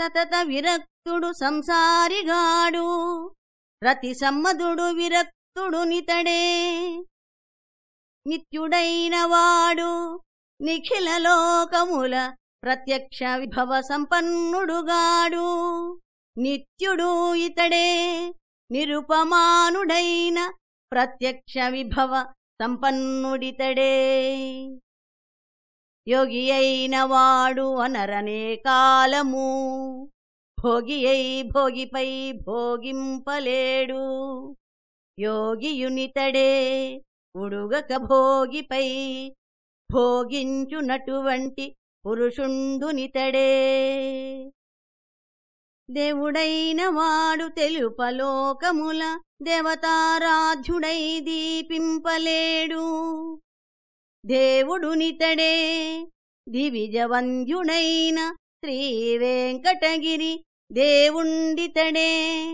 సతత విరక్తుడు సంసారిగాడు. రతి సమ్మధుడు విరక్తుడు నితడే. నిత్యుడైన వాడు నిఖిల లోకముల ప్రత్యక్ష విభవ సంపన్నుడుగాడు. నిత్యుడు ఇతడే నిరుపమానుడైన ప్రత్యక్ష విభవ సంపన్నుడితడే. యోగి అయిన వాడు అనరనే కాలము. భోగి అయి భోగిపై భోగింపలేడు. యోగియునితడే ఉడుగక భోగిపై భోగించునటువంటి పురుషుండునితడే. దేవుడైన వాడు తెలుపలోకముల దేవతారాధ్యుడై దీపింపలేడు. దేవుడునితడే. దివిజవంద్యుడైన శ్రీ వెంకటగిరి దేవుండితడే.